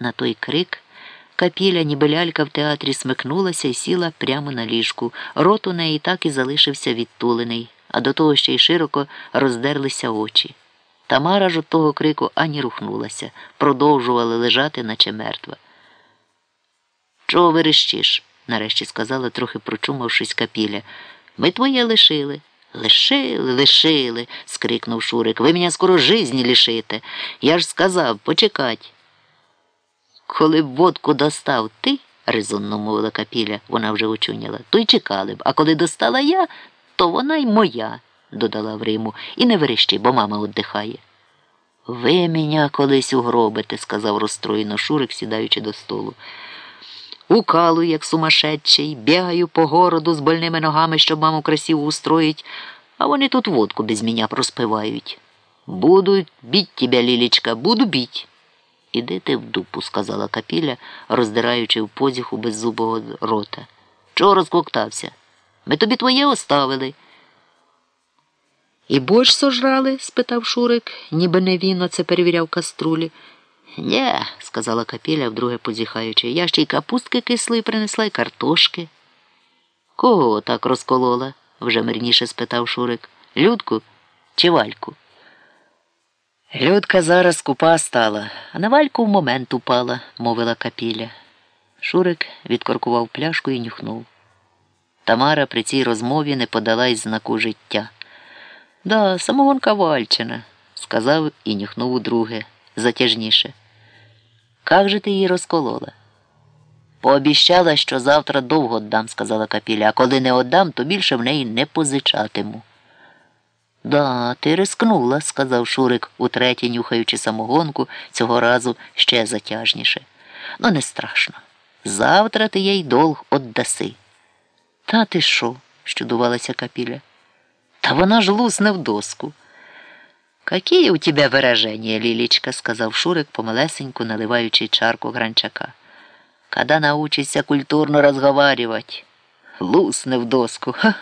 На той крик капіля, ніби лялька в театрі смикнулася і сіла прямо на ліжку. Рот у неї так і залишився відтулений, а до того ще й широко роздерлися очі. Тамара ж от того крику ані рухнулася, продовжувала лежати, наче мертва. Чого верещиш? нарешті сказала, трохи прочумавшись капіля. Ми твоє лишили. Лишили, лишили, скрикнув Шурик. Ви мене скоро жизні лишите. Я ж сказав, почекать. Коли б водку достав ти, резонно мовила капіля, вона вже очуняла, то й чекали б. А коли достала я, то вона й моя, додала в Риму, і не верещи, бо мама віддихає. Ви мене колись угробите, сказав розстроєно Шурик, сідаючи до столу. Укалую, як сумасшедший, бігаю по городу з больними ногами, щоб маму красиво устроїть, а вони тут водку без мене проспивають. Буду біть тебе, Лілічка, буду біть. Іди ти в дупу, сказала капіля, роздираючи в позіху беззубого рота. Чого розкоктався? Ми тобі твоє оставили. І борщ сожрали? спитав Шурик, ніби не він оце перевіряв каструлі. Нє, сказала капіля, вдруге позіхаючи, я ще й капустки кислої принесла й картошки. Кого так розколола? вже мирніше спитав Шурик. Людку чи вальку? Людка зараз купа стала, а на вальку в момент упала, мовила капіля. Шурик відкоркував пляшку і нюхнув. Тамара при цій розмові не подала й знаку життя. Да, самогонка Вальчина, сказав і нюхнув удруге, затяжніше. Как же ти її розколола? Пообіщала, що завтра довго отдам, сказала капіля, а коли не отдам, то більше в неї не позичатиму. Да, ти рискнула, сказав Шурик, утретє нюхаючи самогонку, цього разу ще затяжніше. Ну, не страшно. Завтра ти їй долг отдаси. Та ти що? щудувалася капіля. Та вона ж лусне в доску. Какие у тебя выражения, Лилечка, сказав Шурик, помалесеньку наливаючи чарку гранчака. Когда научишься культурно разговаривать. Лусне в доску. Ха.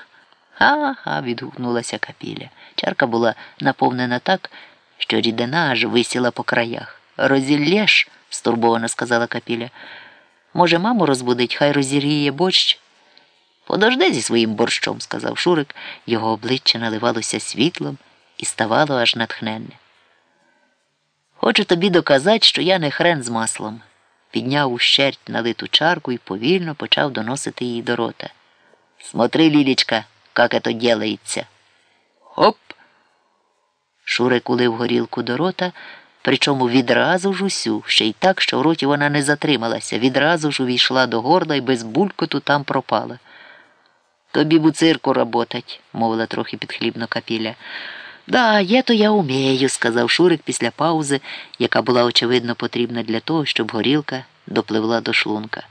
Ага, відгукнулася капіля. Чарка була наповнена так, що рідина аж висіла по краях. Розіллєш, стурбовано сказала капіля. Може, маму розбудить, хай розір'є борщ. Подожди зі своїм борщом, сказав Шурик, його обличчя наливалося світлом і ставало аж натхненне. Хочу тобі доказати, що я не хрен з маслом. Підняв ущерть налиту чарку і повільно почав доносити її до рота. Смотри, Лілічка, як это делається. Хоп. Шурик улив горілку до рота, причому відразу ж усю, ще й так, що в роті вона не затрималася, відразу ж увійшла до горла і без булькоту там пропала. Тобі б у цирку работать, мовила трохи підхлібно капіля. Да, є то я умею, сказав Шурик після паузи, яка була очевидно потрібна для того, щоб горілка допливла до шлунка.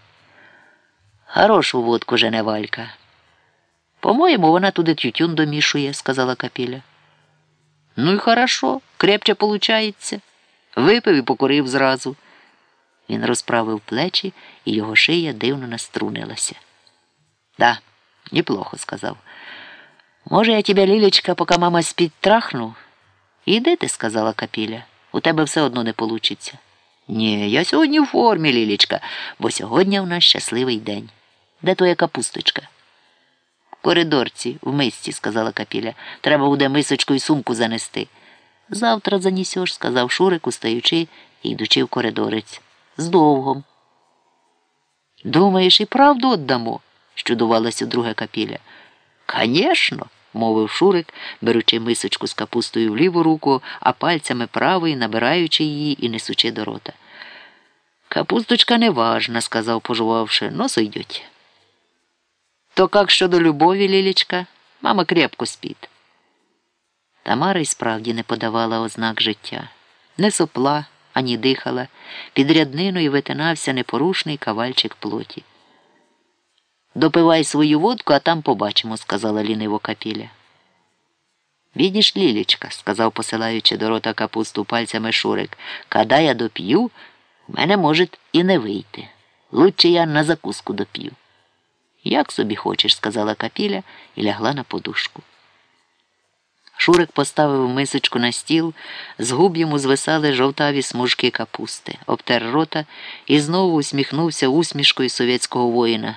Хорошу водку жене Валька. По-моєму, вона туди тютюн домішує, сказала капіля. Ну і хорошо, крепче получається. Випив і покурив зразу. Він розправив плечі, і його шия дивно наструнилася. Да, неплохо, сказав. Може, я тебе, Лілечка, поки мама спить, трахну? Іди ти, сказала капіля. У тебе все одно не получиться. Ні, я сьогодні в формі, Лілечка, бо сьогодні в нас щасливий день. Де твоя капусточка? Коридорці, в мисці, сказала капіля. Треба буде мисочку і сумку занести. Завтра занісеш, сказав Шурик, устаючи і йдучи в коридорець. З довгом. Думаєш, і правду отдамо? щудувалася друга капіля. Конечно, мовив Шурик, беручи мисочку з капустою в ліву руку, а пальцями правої набираючи її і несучи до рота. Капусточка не важна, сказав, пожувавши, но сойдеть. То как щодо любові, Лілічка? Мама крепко спить. Тамара й справді не подавала ознак життя, не сопла, ані дихала, під рядниною витинався непорушний кавальчик плоті. Допивай свою водку, а там побачимо, сказала ліниво капіля. Відіш, Лілічка, сказав, посилаючи до рота капусту пальцями Шурик, када я доп'ю, в мене може і не вийти. Лучше я на закуску доп'ю. Як собі хочеш, сказала капіля і лягла на подушку. Шурик поставив мисочку на стіл, з губ йому звисали жовтаві смужки капусти, обтер рота і знову усміхнувся усмішкою совєтського воїна.